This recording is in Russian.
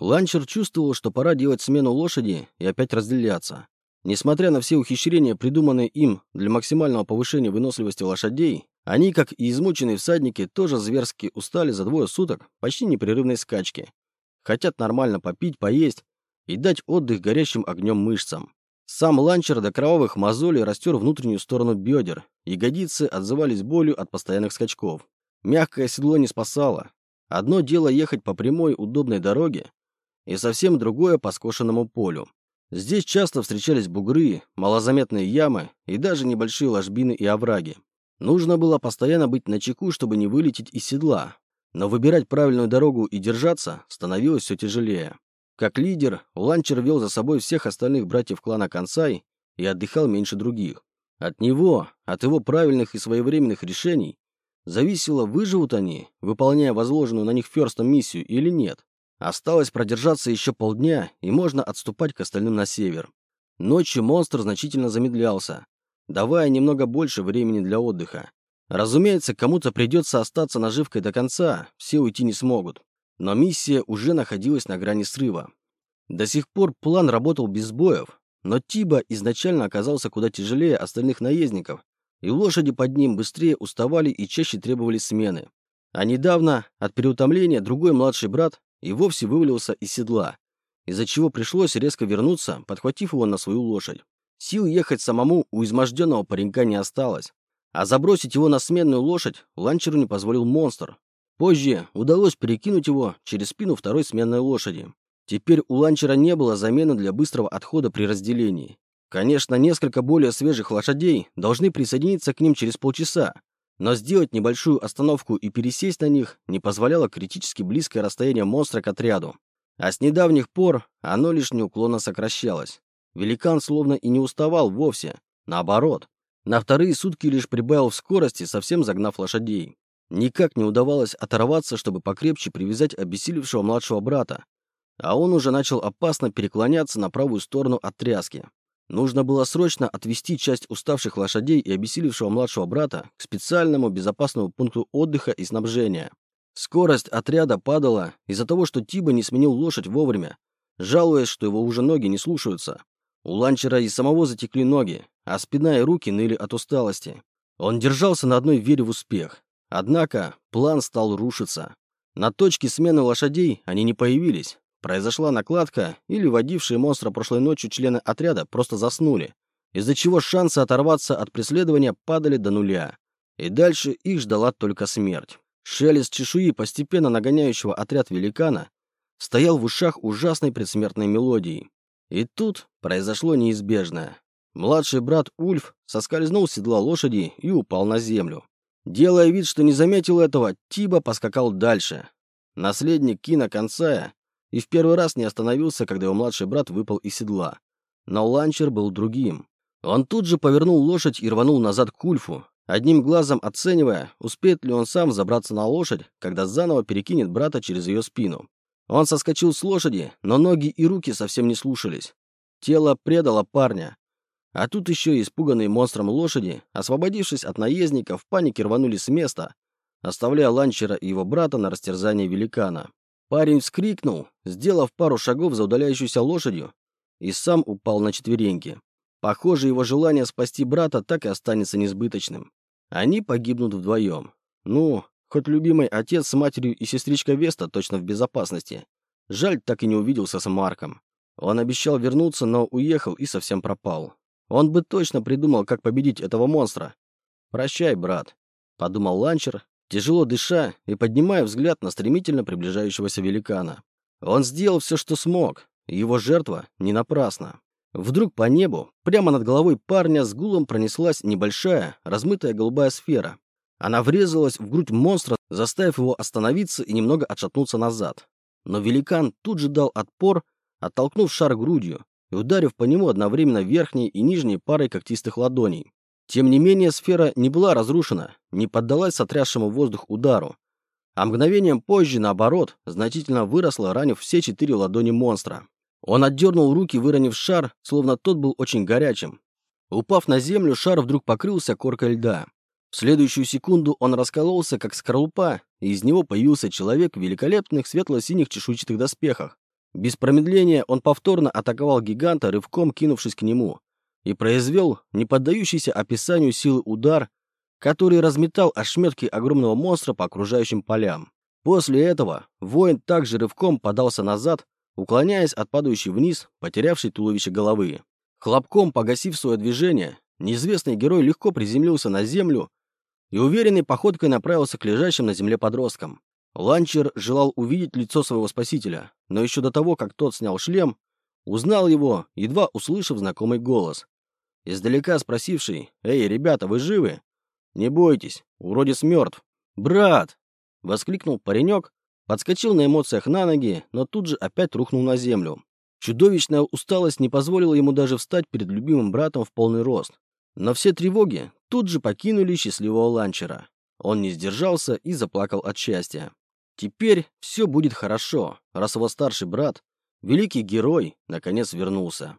Ланчер чувствовал, что пора делать смену лошади и опять разделяться. Несмотря на все ухищрения, придуманные им для максимального повышения выносливости лошадей, они, как и измученные всадники, тоже зверски устали за двое суток почти непрерывной скачки. Хотят нормально попить, поесть и дать отдых горящим огнем мышцам. Сам ланчер до кровавых мозолей растер внутреннюю сторону бедер, ягодицы отзывались болью от постоянных скачков. Мягкое седло не спасало. Одно дело ехать по прямой удобной дороге, и совсем другое по скошенному полю. Здесь часто встречались бугры, малозаметные ямы и даже небольшие ложбины и овраги. Нужно было постоянно быть начеку, чтобы не вылететь из седла. Но выбирать правильную дорогу и держаться становилось все тяжелее. Как лидер, Ланчер вел за собой всех остальных братьев клана Консай и отдыхал меньше других. От него, от его правильных и своевременных решений, зависело, выживут они, выполняя возложенную на них Ферстом миссию или нет. Осталось продержаться еще полдня, и можно отступать к остальным на север. Ночью монстр значительно замедлялся, давая немного больше времени для отдыха. Разумеется, кому-то придется остаться наживкой до конца, все уйти не смогут. Но миссия уже находилась на грани срыва. До сих пор план работал без боев, но Тиба изначально оказался куда тяжелее остальных наездников, и лошади под ним быстрее уставали и чаще требовали смены. А недавно, от переутомления, другой младший брат и вовсе вывалился из седла, из-за чего пришлось резко вернуться, подхватив его на свою лошадь. Сил ехать самому у изможденного паренька не осталось, а забросить его на сменную лошадь ланчеру не позволил монстр. Позже удалось перекинуть его через спину второй сменной лошади. Теперь у ланчера не было замены для быстрого отхода при разделении. Конечно, несколько более свежих лошадей должны присоединиться к ним через полчаса, но сделать небольшую остановку и пересесть на них не позволяло критически близкое расстояние монстра к отряду. А с недавних пор оно лишь неуклонно сокращалось. Великан словно и не уставал вовсе. Наоборот, на вторые сутки лишь прибавил в скорости, совсем загнав лошадей. Никак не удавалось оторваться, чтобы покрепче привязать обессилевшего младшего брата. А он уже начал опасно переклоняться на правую сторону от тряски. Нужно было срочно отвести часть уставших лошадей и обессилевшего младшего брата к специальному безопасному пункту отдыха и снабжения. Скорость отряда падала из-за того, что Тиба не сменил лошадь вовремя, жалуясь, что его уже ноги не слушаются. У ланчера и самого затекли ноги, а спина и руки ныли от усталости. Он держался на одной вере в успех. Однако план стал рушиться. На точке смены лошадей они не появились, Произошла накладка, или водившие монстра прошлой ночью члены отряда просто заснули, из-за чего шансы оторваться от преследования падали до нуля. И дальше их ждала только смерть. Шелест чешуи, постепенно нагоняющего отряд великана, стоял в ушах ужасной предсмертной мелодией. И тут произошло неизбежное. Младший брат Ульф соскользнул с седла лошади и упал на землю. Делая вид, что не заметил этого, Тиба поскакал дальше. Наследник Кина Концая и в первый раз не остановился, когда его младший брат выпал из седла. Но ланчер был другим. Он тут же повернул лошадь и рванул назад к Ульфу, одним глазом оценивая, успеет ли он сам забраться на лошадь, когда заново перекинет брата через ее спину. Он соскочил с лошади, но ноги и руки совсем не слушались. Тело предало парня. А тут еще и испуганные монстром лошади, освободившись от наездника, в панике рванули с места, оставляя ланчера и его брата на растерзание великана. Парень вскрикнул, сделав пару шагов за удаляющейся лошадью, и сам упал на четвереньки. Похоже, его желание спасти брата так и останется несбыточным. Они погибнут вдвоем. Ну, хоть любимый отец с матерью и сестричка Веста точно в безопасности. Жаль, так и не увиделся с Марком. Он обещал вернуться, но уехал и совсем пропал. Он бы точно придумал, как победить этого монстра. «Прощай, брат», — подумал Ланчер тяжело дыша и поднимая взгляд на стремительно приближающегося великана. Он сделал все, что смог, и его жертва не напрасна. Вдруг по небу, прямо над головой парня, с гулом пронеслась небольшая, размытая голубая сфера. Она врезалась в грудь монстра, заставив его остановиться и немного отшатнуться назад. Но великан тут же дал отпор, оттолкнув шар грудью и ударив по нему одновременно верхней и нижней парой когтистых ладоней. Тем не менее, сфера не была разрушена, не поддалась сотрясшему воздух удару, а мгновением позже, наоборот, значительно выросла, ранив все четыре ладони монстра. Он отдернул руки, выронив шар, словно тот был очень горячим. Упав на землю, шар вдруг покрылся коркой льда. В следующую секунду он раскололся, как скорлупа, и из него появился человек в великолепных светло-синих чешуйчатых доспехах. Без промедления он повторно атаковал гиганта, рывком кинувшись к нему, и произвел неподдающийся описанию силы удар, который разметал ошметки огромного монстра по окружающим полям. После этого воин также рывком подался назад, уклоняясь от падающей вниз, потерявшей туловище головы. Хлопком погасив свое движение, неизвестный герой легко приземлился на землю и уверенной походкой направился к лежащим на земле подросткам. Ланчер желал увидеть лицо своего спасителя, но еще до того, как тот снял шлем, узнал его, едва услышав знакомый голос. Издалека спросивший «Эй, ребята, вы живы?» «Не бойтесь, уродец мертв». «Брат!» — воскликнул паренек, подскочил на эмоциях на ноги, но тут же опять рухнул на землю. Чудовищная усталость не позволила ему даже встать перед любимым братом в полный рост. Но все тревоги тут же покинули счастливого ланчера. Он не сдержался и заплакал от счастья. Теперь все будет хорошо, раз его старший брат, великий герой, наконец вернулся.